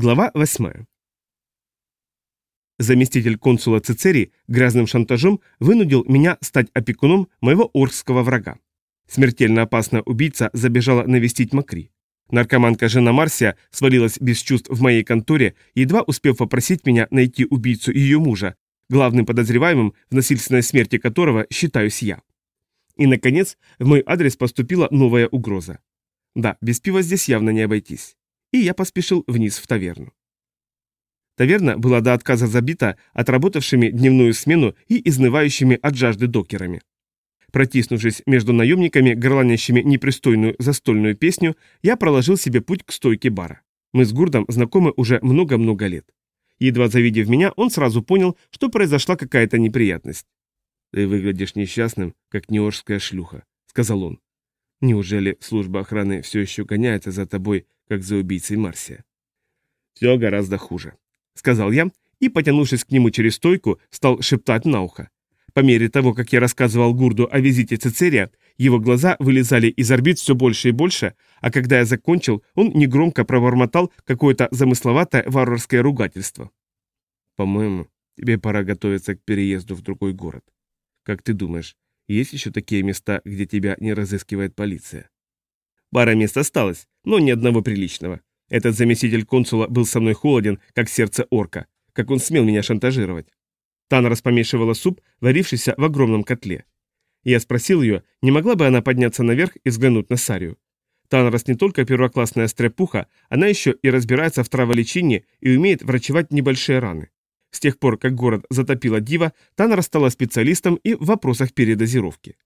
Глава 8. Заместитель консула Цицерий грязным шантажом вынудил меня стать опекуном моего оркского врага. Смертельно опасная убийца забежала навестить Макри. Наркоманка жена Марсия свалилась без чувств в моей конторе, едва успев попросить меня найти убийцу ее мужа, главным подозреваемым в насильственной смерти которого считаюсь я. И, наконец, в мой адрес поступила новая угроза. Да, без пива здесь явно не обойтись и я поспешил вниз в таверну. Таверна была до отказа забита отработавшими дневную смену и изнывающими от жажды докерами. Протиснувшись между наемниками, горланящими непристойную застольную песню, я проложил себе путь к стойке бара. Мы с Гурдом знакомы уже много-много лет. Едва завидев меня, он сразу понял, что произошла какая-то неприятность. «Ты выглядишь несчастным, как неоржская шлюха», — сказал он. «Неужели служба охраны все еще гоняется за тобой как за убийцей Марсия. «Все гораздо хуже», — сказал я, и, потянувшись к нему через стойку, стал шептать на ухо. По мере того, как я рассказывал Гурду о визите Цицерия, его глаза вылезали из орбит все больше и больше, а когда я закончил, он негромко пробормотал какое-то замысловатое варварское ругательство. «По-моему, тебе пора готовиться к переезду в другой город. Как ты думаешь, есть еще такие места, где тебя не разыскивает полиция?» Пара мест осталось, но ни одного приличного. Этот заместитель консула был со мной холоден, как сердце орка. Как он смел меня шантажировать. Тана распомешивала суп, варившийся в огромном котле. Я спросил ее, не могла бы она подняться наверх и взглянуть на Сарию. Танрос не только первоклассная стряпуха, она еще и разбирается в траволечении и умеет врачевать небольшие раны. С тех пор, как город затопила дива, Танрос стала специалистом и в вопросах передозировки.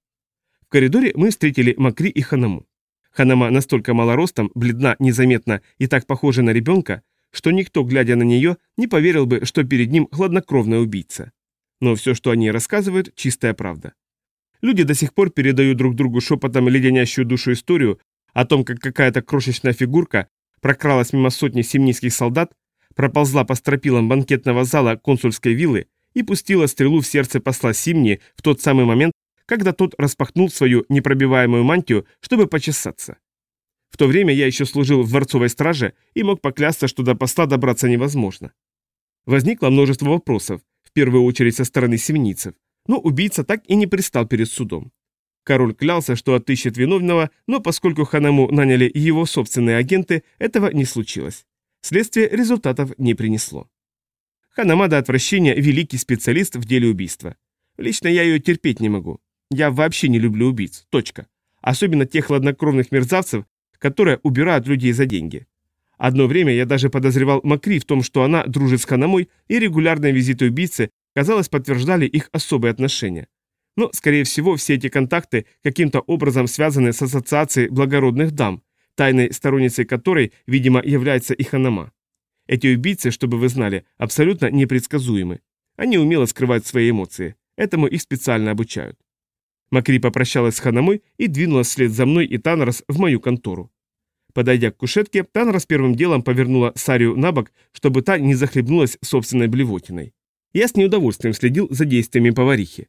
В коридоре мы встретили Макри и Ханаму. Ханама настолько малоростом, бледна, незаметна и так похожа на ребенка, что никто, глядя на нее, не поверил бы, что перед ним хладнокровная убийца. Но все, что они рассказывают, чистая правда. Люди до сих пор передают друг другу шепотом леденящую душу историю о том, как какая-то крошечная фигурка прокралась мимо сотни семнийских солдат, проползла по стропилам банкетного зала консульской виллы и пустила стрелу в сердце посла Симни в тот самый момент, когда тот распахнул свою непробиваемую мантию, чтобы почесаться. В то время я еще служил в дворцовой страже и мог поклясться, что до поста добраться невозможно. Возникло множество вопросов, в первую очередь со стороны семницев, но убийца так и не пристал перед судом. Король клялся, что отыщет виновного, но поскольку Ханаму наняли его собственные агенты, этого не случилось. Следствие результатов не принесло. Ханама до отвращения великий специалист в деле убийства. Лично я ее терпеть не могу. Я вообще не люблю убийц. Точка. Особенно тех хладнокровных мерзавцев, которые убирают людей за деньги. Одно время я даже подозревал Макри в том, что она дружит с Ханамой, и регулярные визиты убийцы, казалось, подтверждали их особые отношения. Но, скорее всего, все эти контакты каким-то образом связаны с ассоциацией благородных дам, тайной сторонницей которой, видимо, является и Ханама. Эти убийцы, чтобы вы знали, абсолютно непредсказуемы. Они умело скрывают свои эмоции. Этому их специально обучают. Макри попрощалась с Ханамой и двинулась вслед за мной и Танрос в мою контору. Подойдя к кушетке, Танрос первым делом повернула Сарию на бок, чтобы та не захлебнулась собственной блевотиной. Я с неудовольствием следил за действиями поварихи.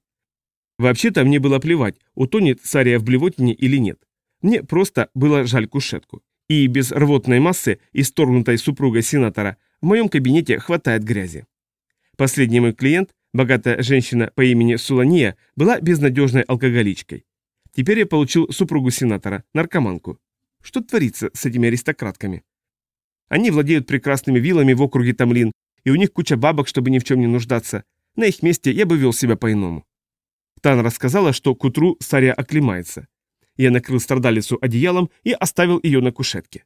Вообще-то мне было плевать, утонет Сария в блевотине или нет. Мне просто было жаль кушетку. И без рвотной массы, исторгнутой супругой сенатора, в моем кабинете хватает грязи. Последний мой клиент Богатая женщина по имени Сулания была безнадежной алкоголичкой. Теперь я получил супругу сенатора, наркоманку. Что творится с этими аристократками? Они владеют прекрасными виллами в округе Тамлин, и у них куча бабок, чтобы ни в чем не нуждаться. На их месте я бы вел себя по-иному. Тан рассказала, что к утру Сария оклемается. Я накрыл страдалицу одеялом и оставил ее на кушетке.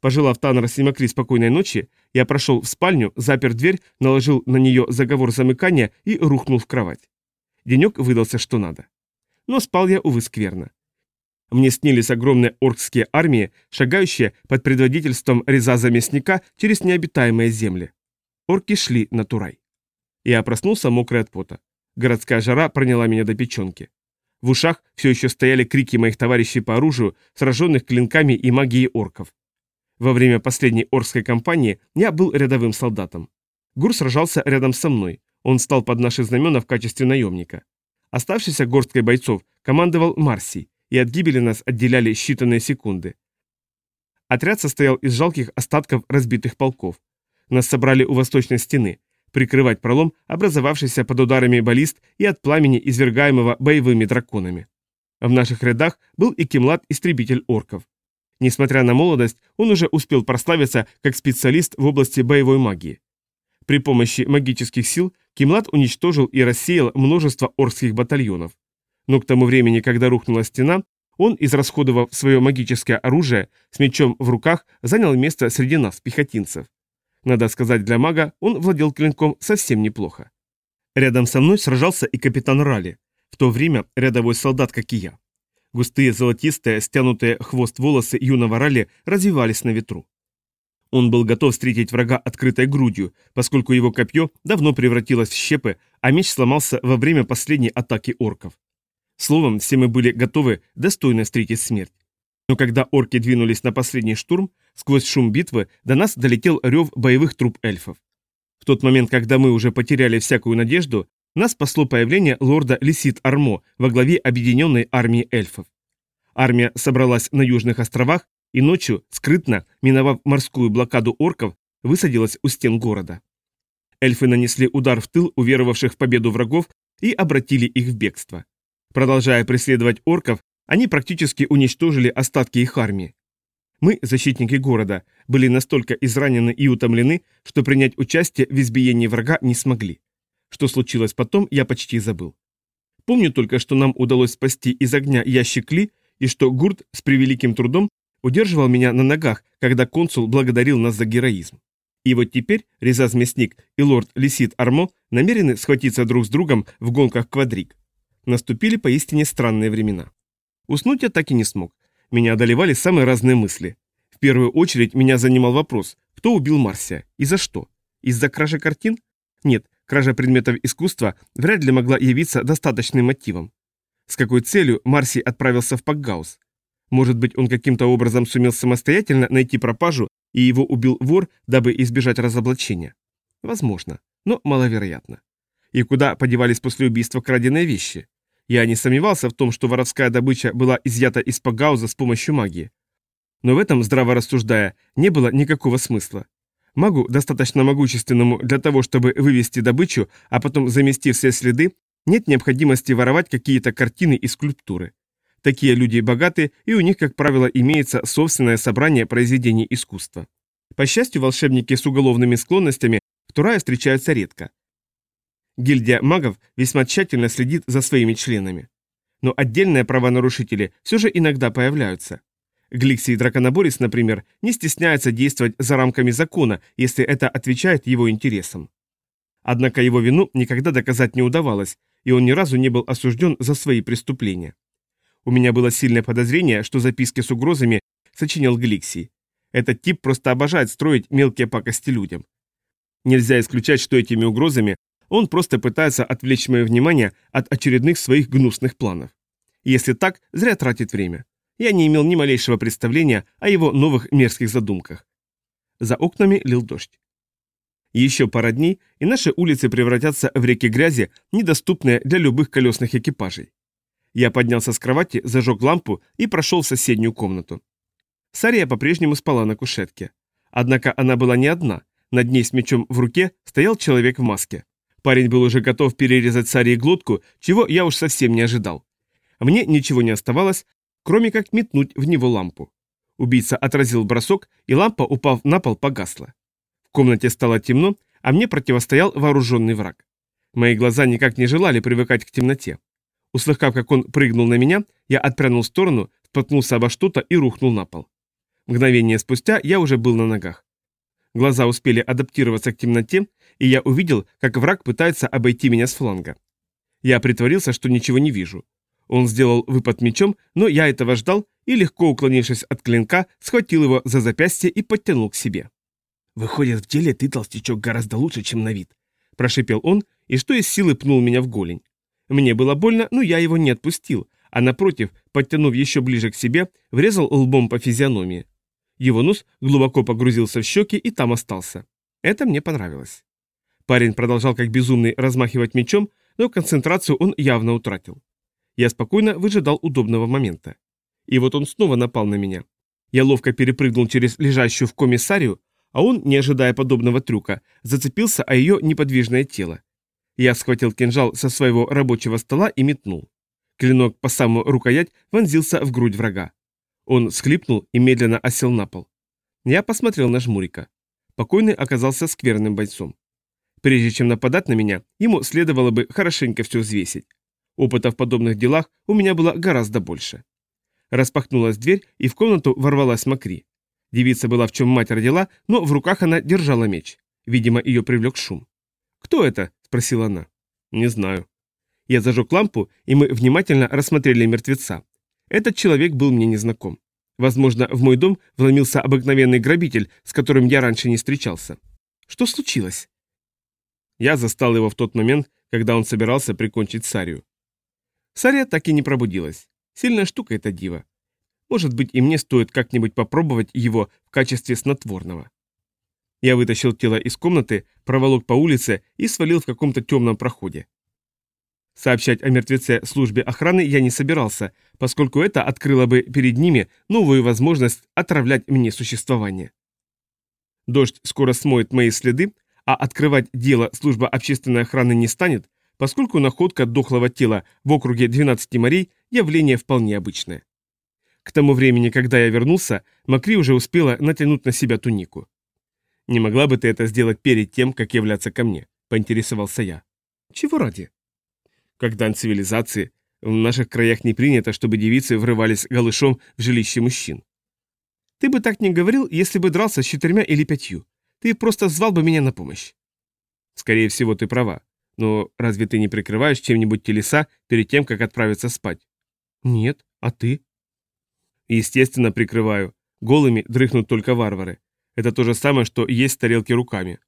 Пожелав Таннера Симакри спокойной ночи, я прошел в спальню, запер дверь, наложил на нее заговор замыкания и рухнул в кровать. Денек выдался что надо. Но спал я, увы, скверно. Мне снились огромные оркские армии, шагающие под предводительством Резаза Мясника через необитаемые земли. Орки шли на Турай. Я проснулся мокрый от пота. Городская жара проняла меня до печенки. В ушах все еще стояли крики моих товарищей по оружию, сраженных клинками и магией орков. Во время последней Орской кампании я был рядовым солдатом. Гур сражался рядом со мной. Он стал под наши знамена в качестве наемника. Оставшийся горсткой бойцов командовал Марси, и от гибели нас отделяли считанные секунды. Отряд состоял из жалких остатков разбитых полков. Нас собрали у восточной стены, прикрывать пролом, образовавшийся под ударами баллист и от пламени, извергаемого боевыми драконами. В наших рядах был и Кимлад-истребитель орков. Несмотря на молодость, он уже успел прославиться как специалист в области боевой магии. При помощи магических сил Кимлад уничтожил и рассеял множество оркских батальонов. Но к тому времени, когда рухнула стена, он, израсходовав свое магическое оружие, с мечом в руках, занял место среди нас, пехотинцев. Надо сказать, для мага он владел клинком совсем неплохо. Рядом со мной сражался и капитан Ралли, в то время рядовой солдат, как и я. Густые золотистые, стянутые хвост волосы юного Ралли развивались на ветру. Он был готов встретить врага открытой грудью, поскольку его копье давно превратилось в щепы, а меч сломался во время последней атаки орков. Словом, все мы были готовы достойно встретить смерть. Но когда орки двинулись на последний штурм, сквозь шум битвы до нас долетел рев боевых труп эльфов. В тот момент, когда мы уже потеряли всякую надежду, нас спасло появление лорда Лисит Армо во главе объединенной армии эльфов. Армия собралась на Южных островах и ночью, скрытно, миновав морскую блокаду орков, высадилась у стен города. Эльфы нанесли удар в тыл уверовавших в победу врагов и обратили их в бегство. Продолжая преследовать орков, они практически уничтожили остатки их армии. Мы, защитники города, были настолько изранены и утомлены, что принять участие в избиении врага не смогли. Что случилось потом, я почти забыл. Помню только, что нам удалось спасти из огня ящик Ли, и что Гурт с превеликим трудом удерживал меня на ногах, когда консул благодарил нас за героизм. И вот теперь Резаз Мясник и лорд Лисит Армо намерены схватиться друг с другом в гонках квадрик. Наступили поистине странные времена. Уснуть я так и не смог. Меня одолевали самые разные мысли. В первую очередь меня занимал вопрос, кто убил Марсия и за что? Из-за кражи картин? Нет, Кража предметов искусства вряд ли могла явиться достаточным мотивом. С какой целью Марси отправился в Пакгаус? Может быть, он каким-то образом сумел самостоятельно найти пропажу, и его убил вор, дабы избежать разоблачения? Возможно, но маловероятно. И куда подевались после убийства краденые вещи? Я не сомневался в том, что воровская добыча была изъята из Пагауза с помощью магии. Но в этом, здраво рассуждая, не было никакого смысла. Магу, достаточно могущественному для того, чтобы вывести добычу, а потом замести все следы, нет необходимости воровать какие-то картины и скульптуры. Такие люди богаты, и у них, как правило, имеется собственное собрание произведений искусства. По счастью, волшебники с уголовными склонностями в Турае встречаются редко. Гильдия магов весьма тщательно следит за своими членами. Но отдельные правонарушители все же иногда появляются. Гликсий Драконоборис, например, не стесняется действовать за рамками закона, если это отвечает его интересам. Однако его вину никогда доказать не удавалось, и он ни разу не был осужден за свои преступления. У меня было сильное подозрение, что записки с угрозами сочинял Гликсий. Этот тип просто обожает строить мелкие пакости людям. Нельзя исключать, что этими угрозами он просто пытается отвлечь мое внимание от очередных своих гнусных планов. Если так, зря тратит время я не имел ни малейшего представления о его новых мерзких задумках. За окнами лил дождь. Еще пара дней, и наши улицы превратятся в реки грязи, недоступные для любых колесных экипажей. Я поднялся с кровати, зажег лампу и прошел в соседнюю комнату. Сария по-прежнему спала на кушетке. Однако она была не одна. Над ней с мечом в руке стоял человек в маске. Парень был уже готов перерезать Сарии глотку, чего я уж совсем не ожидал. Мне ничего не оставалось, кроме как метнуть в него лампу. Убийца отразил бросок, и лампа, упав на пол, погасла. В комнате стало темно, а мне противостоял вооруженный враг. Мои глаза никак не желали привыкать к темноте. Услыхав, как он прыгнул на меня, я отпрянул в сторону, споткнулся обо что-то и рухнул на пол. Мгновение спустя я уже был на ногах. Глаза успели адаптироваться к темноте, и я увидел, как враг пытается обойти меня с фланга. Я притворился, что ничего не вижу. Он сделал выпад мечом, но я этого ждал и, легко уклонившись от клинка, схватил его за запястье и подтянул к себе. «Выходит, в деле ты, толстячок, гораздо лучше, чем на вид», – прошипел он, и что из силы пнул меня в голень. Мне было больно, но я его не отпустил, а напротив, подтянув еще ближе к себе, врезал лбом по физиономии. Его нос глубоко погрузился в щеки и там остался. Это мне понравилось. Парень продолжал как безумный размахивать мечом, но концентрацию он явно утратил. Я спокойно выжидал удобного момента. И вот он снова напал на меня. Я ловко перепрыгнул через лежащую в комиссарию, а он, не ожидая подобного трюка, зацепился о ее неподвижное тело. Я схватил кинжал со своего рабочего стола и метнул. Клинок по самую рукоять вонзился в грудь врага. Он схлипнул и медленно осел на пол. Я посмотрел на жмурика. Покойный оказался скверным бойцом. Прежде чем нападать на меня, ему следовало бы хорошенько все взвесить. Опыта в подобных делах у меня было гораздо больше. Распахнулась дверь, и в комнату ворвалась Макри. Девица была в чем мать родила, но в руках она держала меч. Видимо, ее привлек шум. «Кто это?» – спросила она. «Не знаю». Я зажег лампу, и мы внимательно рассмотрели мертвеца. Этот человек был мне незнаком. Возможно, в мой дом вломился обыкновенный грабитель, с которым я раньше не встречался. Что случилось? Я застал его в тот момент, когда он собирался прикончить Сарию. Сария так и не пробудилась. Сильная штука эта дива. Может быть, и мне стоит как-нибудь попробовать его в качестве снотворного. Я вытащил тело из комнаты, проволок по улице и свалил в каком-то темном проходе. Сообщать о мертвеце службе охраны я не собирался, поскольку это открыло бы перед ними новую возможность отравлять мне существование. Дождь скоро смоет мои следы, а открывать дело служба общественной охраны не станет, поскольку находка дохлого тела в округе 12 морей – явление вполне обычное. К тому времени, когда я вернулся, Макри уже успела натянуть на себя тунику. «Не могла бы ты это сделать перед тем, как являться ко мне?» – поинтересовался я. «Чего ради?» Как дан цивилизации, в наших краях не принято, чтобы девицы врывались голышом в жилище мужчин. Ты бы так не говорил, если бы дрался с четырьмя или пятью. Ты просто звал бы меня на помощь. Скорее всего, ты права. Но разве ты не прикрываешь чем-нибудь телеса перед тем, как отправиться спать? Нет, а ты? Естественно, прикрываю. Голыми дрыхнут только варвары. Это то же самое, что есть тарелки руками.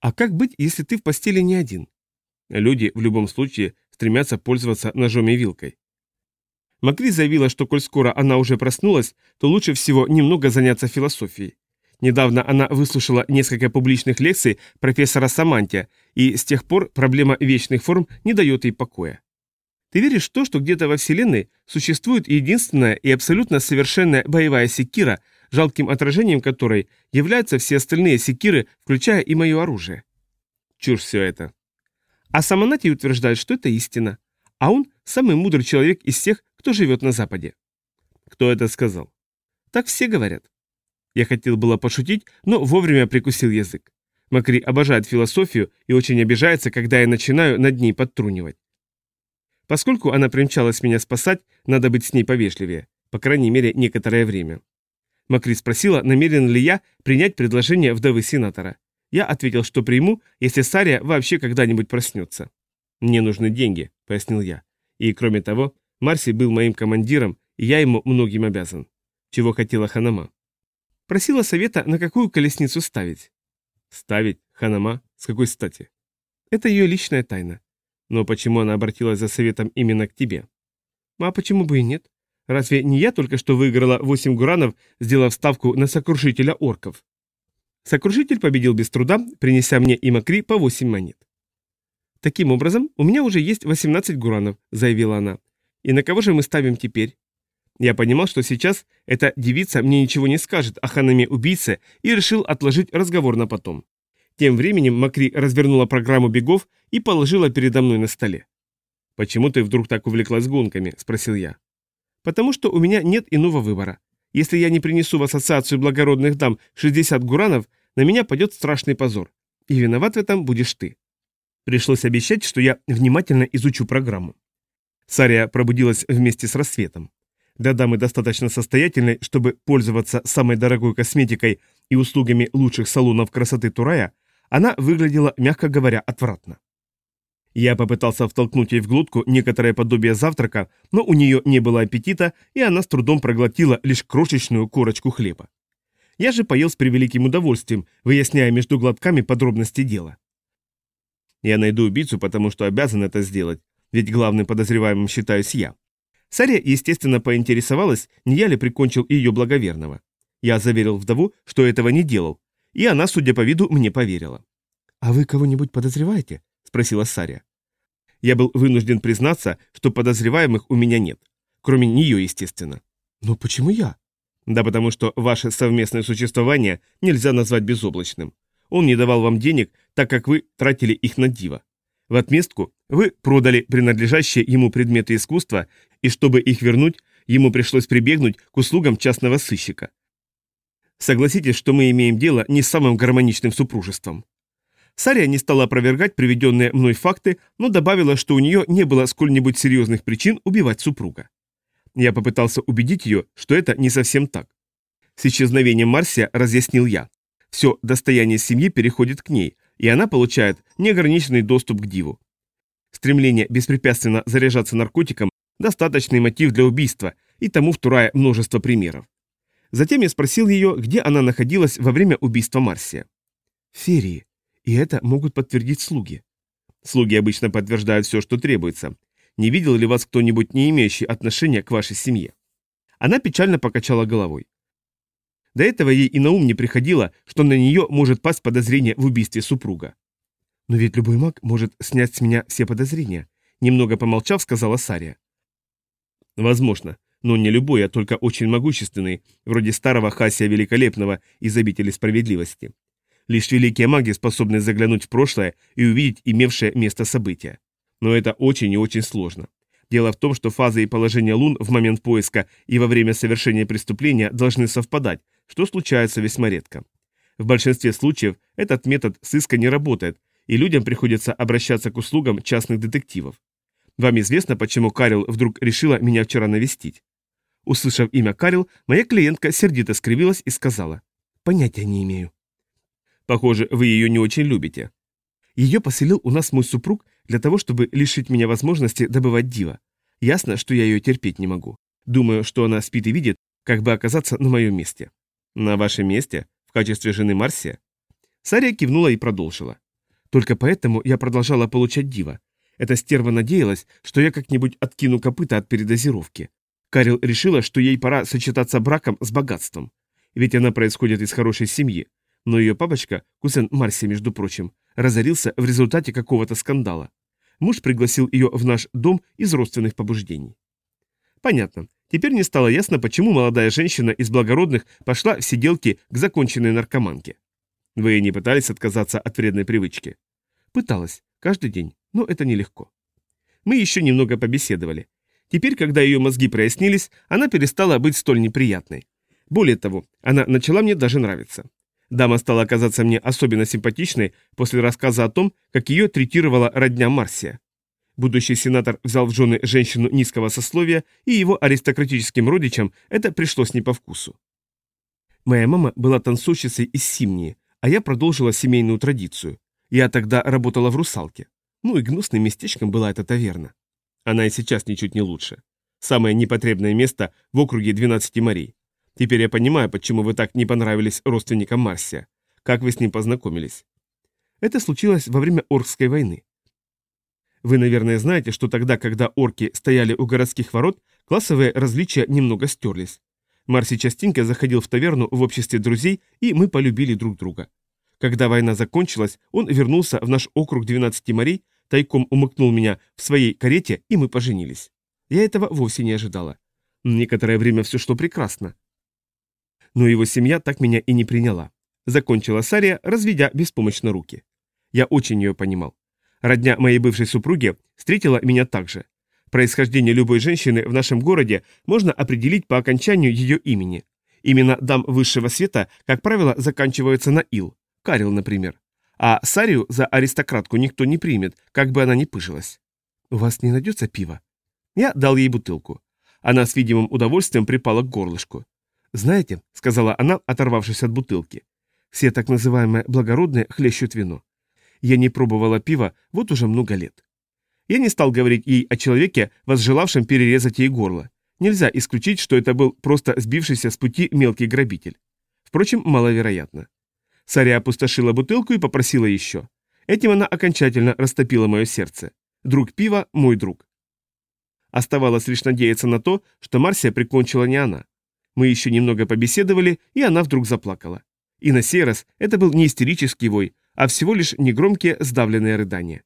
А как быть, если ты в постели не один? Люди в любом случае стремятся пользоваться ножом и вилкой. Макри заявила, что коль скоро она уже проснулась, то лучше всего немного заняться философией. Недавно она выслушала несколько публичных лекций профессора Самантия, и с тех пор проблема вечных форм не дает ей покоя. Ты веришь в то, что где-то во Вселенной существует единственная и абсолютно совершенная боевая секира, жалким отражением которой являются все остальные секиры, включая и мое оружие? Чушь все это. А Саманати утверждает, что это истина. А он самый мудрый человек из всех, кто живет на Западе. Кто это сказал? Так все говорят. Я хотел было пошутить, но вовремя прикусил язык. Макри обожает философию и очень обижается, когда я начинаю над ней подтрунивать. Поскольку она примчалась меня спасать, надо быть с ней повежливее, по крайней мере, некоторое время. Макри спросила, намерен ли я принять предложение вдовы сенатора. Я ответил, что приму, если Сария вообще когда-нибудь проснется. «Мне нужны деньги», — пояснил я. И, кроме того, Марси был моим командиром, и я ему многим обязан. Чего хотела Ханама. Просила совета, на какую колесницу ставить. Ставить? Ханама? С какой стати? Это ее личная тайна. Но почему она обратилась за советом именно к тебе? А почему бы и нет? Разве не я только что выиграла 8 гуранов, сделав ставку на сокрушителя орков? Сокрушитель победил без труда, принеся мне и Макри по 8 монет. «Таким образом, у меня уже есть 18 гуранов», — заявила она. «И на кого же мы ставим теперь?» Я понимал, что сейчас эта девица мне ничего не скажет о ханаме-убийце и решил отложить разговор на потом. Тем временем Макри развернула программу бегов и положила передо мной на столе. «Почему ты вдруг так увлеклась гонками?» – спросил я. «Потому что у меня нет иного выбора. Если я не принесу в ассоциацию благородных дам 60 гуранов, на меня пойдет страшный позор. И виноват в этом будешь ты. Пришлось обещать, что я внимательно изучу программу. Сария пробудилась вместе с рассветом. Для дамы достаточно состоятельной, чтобы пользоваться самой дорогой косметикой и услугами лучших салонов красоты Турая, она выглядела, мягко говоря, отвратно. Я попытался втолкнуть ей в глотку некоторое подобие завтрака, но у нее не было аппетита, и она с трудом проглотила лишь крошечную корочку хлеба. Я же поел с превеликим удовольствием, выясняя между глотками подробности дела. Я найду убийцу, потому что обязан это сделать, ведь главным подозреваемым считаюсь я. Сария, естественно, поинтересовалась, не я ли прикончил ее благоверного. Я заверил вдову, что этого не делал, и она, судя по виду, мне поверила. «А вы кого-нибудь подозреваете?» – спросила Сария. Я был вынужден признаться, что подозреваемых у меня нет. Кроме нее, естественно. «Но почему я?» Да потому что ваше совместное существование нельзя назвать безоблачным. Он не давал вам денег, так как вы тратили их на диво. В отместку вы продали принадлежащие ему предметы искусства, и чтобы их вернуть, ему пришлось прибегнуть к услугам частного сыщика. Согласитесь, что мы имеем дело не с самым гармоничным супружеством. Сария не стала опровергать приведенные мной факты, но добавила, что у нее не было сколь-нибудь серьезных причин убивать супруга. Я попытался убедить ее, что это не совсем так. С исчезновением Марсия разъяснил я. Все достояние семьи переходит к ней, и она получает неограниченный доступ к диву. Стремление беспрепятственно заряжаться наркотиком – достаточный мотив для убийства, и тому вторая множество примеров. Затем я спросил ее, где она находилась во время убийства Марсия. Ферии. И это могут подтвердить слуги. Слуги обычно подтверждают все, что требуется, не видел ли вас кто-нибудь, не имеющий отношения к вашей семье? Она печально покачала головой. До этого ей и на ум не приходило, что на нее может пасть подозрение в убийстве супруга. «Но ведь любой маг может снять с меня все подозрения», немного помолчав, сказала Сария. «Возможно, но не любой, а только очень могущественный, вроде старого Хасия Великолепного из обители справедливости. Лишь великие маги способны заглянуть в прошлое и увидеть имевшее место события. Но это очень и очень сложно. Дело в том, что фазы и положение лун в момент поиска и во время совершения преступления должны совпадать, что случается весьма редко. В большинстве случаев этот метод сыска не работает, и людям приходится обращаться к услугам частных детективов. Вам известно, почему Карил вдруг решила меня вчера навестить? Услышав имя Карил, моя клиентка сердито скривилась и сказала, «Понятия не имею». Похоже, вы ее не очень любите. Ее поселил у нас мой супруг для того, чтобы лишить меня возможности добывать дива. Ясно, что я ее терпеть не могу. Думаю, что она спит и видит, как бы оказаться на моем месте. На вашем месте? В качестве жены Марсия? Сария кивнула и продолжила. Только поэтому я продолжала получать дива. Эта стерва надеялась, что я как-нибудь откину копыта от передозировки. Карил решила, что ей пора сочетаться браком с богатством. Ведь она происходит из хорошей семьи. Но ее папочка, кузен Марсия, между прочим, разорился в результате какого-то скандала. Муж пригласил ее в наш дом из родственных побуждений. Понятно. Теперь не стало ясно, почему молодая женщина из благородных пошла в сиделки к законченной наркоманке. Вы не пытались отказаться от вредной привычки? Пыталась. Каждый день. Но это нелегко. Мы еще немного побеседовали. Теперь, когда ее мозги прояснились, она перестала быть столь неприятной. Более того, она начала мне даже нравиться. Дама стала казаться мне особенно симпатичной после рассказа о том, как ее третировала родня Марсия. Будущий сенатор взял в жены женщину низкого сословия, и его аристократическим родичам это пришлось не по вкусу. Моя мама была танцовщицей из Симнии, а я продолжила семейную традицию. Я тогда работала в «Русалке». Ну и гнусным местечком была эта таверна. Она и сейчас ничуть не лучше. Самое непотребное место в округе 12 морей. Теперь я понимаю, почему вы так не понравились родственникам Марсия. Как вы с ним познакомились? Это случилось во время Оркской войны. Вы, наверное, знаете, что тогда, когда орки стояли у городских ворот, классовые различия немного стерлись. Марси частенько заходил в таверну в обществе друзей, и мы полюбили друг друга. Когда война закончилась, он вернулся в наш округ 12 морей, тайком умыкнул меня в своей карете, и мы поженились. Я этого вовсе не ожидала. Некоторое время все шло прекрасно но его семья так меня и не приняла. Закончила Сария, разведя беспомощно руки. Я очень ее понимал. Родня моей бывшей супруги встретила меня так же. Происхождение любой женщины в нашем городе можно определить по окончанию ее имени. Имена дам высшего света, как правило, заканчиваются на «ил», Карил, например. А Сарию за аристократку никто не примет, как бы она ни пыжилась. «У вас не найдется пива?» Я дал ей бутылку. Она с видимым удовольствием припала к горлышку. «Знаете», — сказала она, оторвавшись от бутылки, — «все так называемые благородные хлещут вино. Я не пробовала пива вот уже много лет». Я не стал говорить ей о человеке, возжелавшем перерезать ей горло. Нельзя исключить, что это был просто сбившийся с пути мелкий грабитель. Впрочем, маловероятно. Саря опустошила бутылку и попросила еще. Этим она окончательно растопила мое сердце. Друг пива – мой друг. Оставалось лишь надеяться на то, что Марсия прикончила не она. Мы еще немного побеседовали, и она вдруг заплакала. И на сей раз это был не истерический вой, а всего лишь негромкие сдавленные рыдания.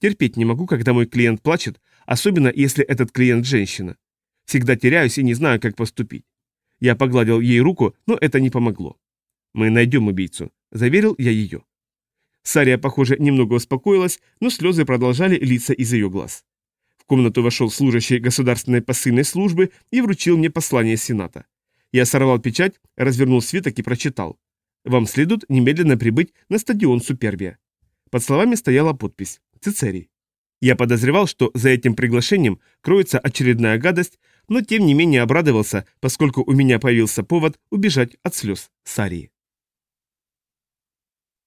Терпеть не могу, когда мой клиент плачет, особенно если этот клиент женщина. Всегда теряюсь и не знаю, как поступить. Я погладил ей руку, но это не помогло. «Мы найдем убийцу», — заверил я ее. Сария, похоже, немного успокоилась, но слезы продолжали литься из ее глаз. В комнату вошел служащий государственной посыльной службы и вручил мне послание Сената. Я сорвал печать, развернул свиток и прочитал. «Вам следует немедленно прибыть на стадион Супербия». Под словами стояла подпись «Цицерий». Я подозревал, что за этим приглашением кроется очередная гадость, но тем не менее обрадовался, поскольку у меня появился повод убежать от слез Сарии.